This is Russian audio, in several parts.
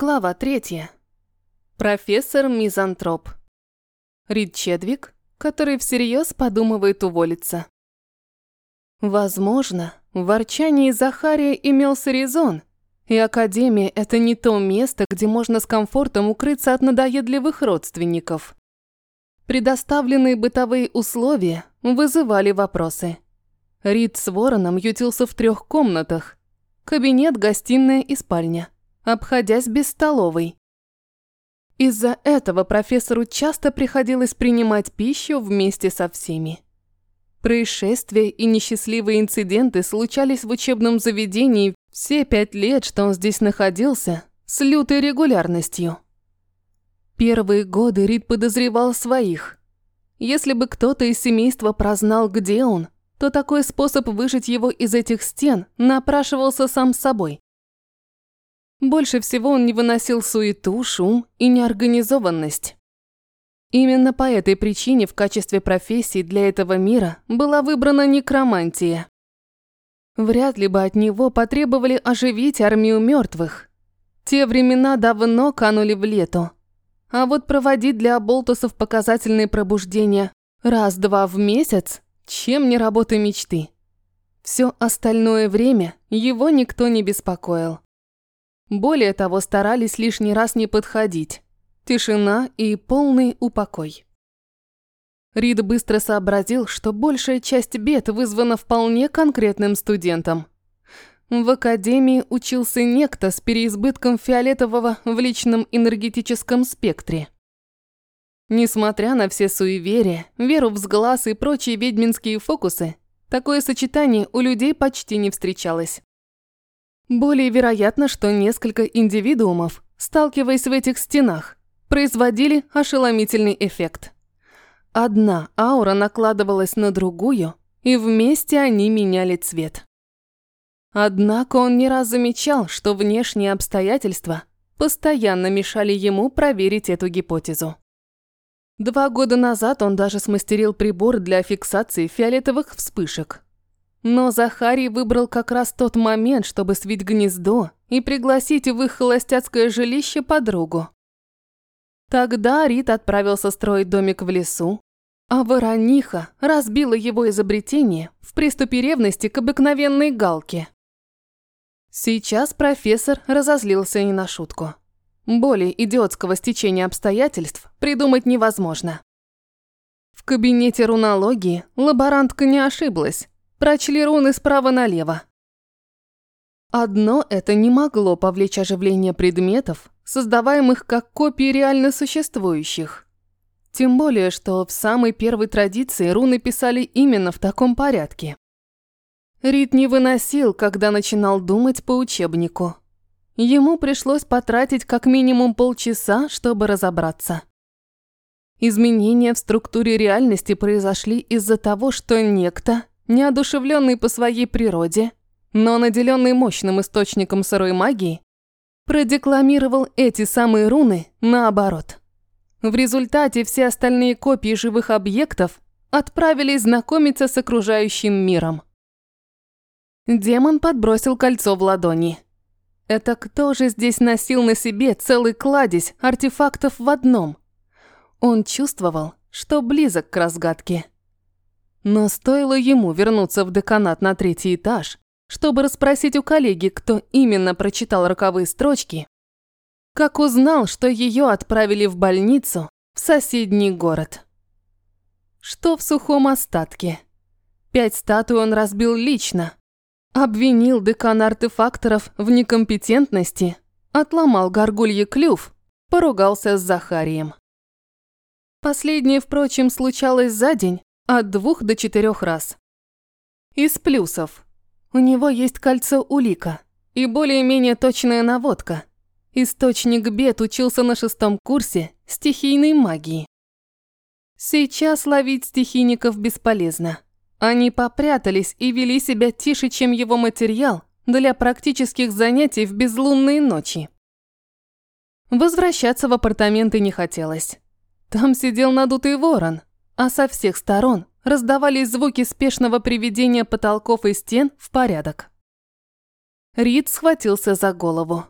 Глава третья. Профессор Мизантроп. Рид Чедвик, который всерьез подумывает уволиться. Возможно, в ворчании Захария имелся резон, и Академия – это не то место, где можно с комфортом укрыться от надоедливых родственников. Предоставленные бытовые условия вызывали вопросы. Рид с Вороном ютился в трех комнатах – кабинет, гостиная и спальня – обходясь без столовой. Из-за этого профессору часто приходилось принимать пищу вместе со всеми. Происшествия и несчастливые инциденты случались в учебном заведении все пять лет, что он здесь находился, с лютой регулярностью. Первые годы Рид подозревал своих. Если бы кто-то из семейства прознал, где он, то такой способ выжить его из этих стен напрашивался сам собой. Больше всего он не выносил суету, шум и неорганизованность. Именно по этой причине в качестве профессии для этого мира была выбрана некромантия. Вряд ли бы от него потребовали оживить армию мертвых. Те времена давно канули в лету. А вот проводить для оболтусов показательные пробуждения раз-два в месяц, чем не работа мечты. Все остальное время его никто не беспокоил. Более того, старались лишний раз не подходить. Тишина и полный упокой. Рид быстро сообразил, что большая часть бед вызвана вполне конкретным студентом. В академии учился некто с переизбытком фиолетового в личном энергетическом спектре. Несмотря на все суеверия, веру в сглаз и прочие ведьминские фокусы, такое сочетание у людей почти не встречалось. Более вероятно, что несколько индивидуумов, сталкиваясь в этих стенах, производили ошеломительный эффект. Одна аура накладывалась на другую, и вместе они меняли цвет. Однако он не раз замечал, что внешние обстоятельства постоянно мешали ему проверить эту гипотезу. Два года назад он даже смастерил прибор для фиксации фиолетовых вспышек, но Захарий выбрал как раз тот момент, чтобы свить гнездо и пригласить в их холостяцкое жилище подругу. Тогда Рит отправился строить домик в лесу, а Ворониха разбила его изобретение в приступе ревности к обыкновенной галке. Сейчас профессор разозлился не на шутку. Более идиотского стечения обстоятельств придумать невозможно. В кабинете рунологии лаборантка не ошиблась. Прочли руны справа налево. Одно это не могло повлечь оживление предметов, создаваемых как копии реально существующих. Тем более, что в самой первой традиции руны писали именно в таком порядке. Рид не выносил, когда начинал думать по учебнику. Ему пришлось потратить как минимум полчаса, чтобы разобраться. Изменения в структуре реальности произошли из-за того, что некто неодушевленный по своей природе, но наделенный мощным источником сырой магии, продекламировал эти самые руны наоборот. В результате все остальные копии живых объектов отправились знакомиться с окружающим миром. Демон подбросил кольцо в ладони. Это кто же здесь носил на себе целый кладезь артефактов в одном? Он чувствовал, что близок к разгадке. Но стоило ему вернуться в деканат на третий этаж, чтобы расспросить у коллеги, кто именно прочитал роковые строчки, как узнал, что ее отправили в больницу в соседний город. Что в сухом остатке? Пять статуй он разбил лично, обвинил декана артефакторов в некомпетентности, отломал горгулье клюв, поругался с Захарием. Последнее, впрочем, случалось за день от двух до четырех раз. Из плюсов. У него есть кольцо улика и более-менее точная наводка. Источник бед учился на шестом курсе стихийной магии. Сейчас ловить стихийников бесполезно. Они попрятались и вели себя тише, чем его материал для практических занятий в безлунные ночи. Возвращаться в апартаменты не хотелось. Там сидел надутый ворон, а со всех сторон раздавались звуки спешного приведения потолков и стен в порядок. Рид схватился за голову.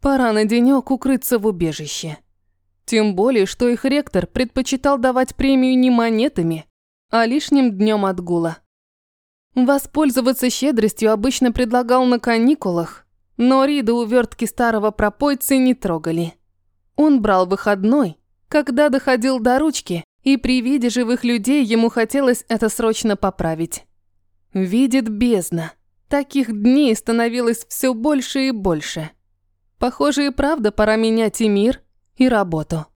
Пора на денёк укрыться в убежище. Тем более, что их ректор предпочитал давать премию не монетами, а лишним днем отгула. Воспользоваться щедростью обычно предлагал на каникулах, но Рида увертки старого пропойцы не трогали. Он брал выходной, когда доходил до ручки, и при виде живых людей ему хотелось это срочно поправить. Видит бездна. Таких дней становилось все больше и больше. Похоже, и правда пора менять и мир, и работу.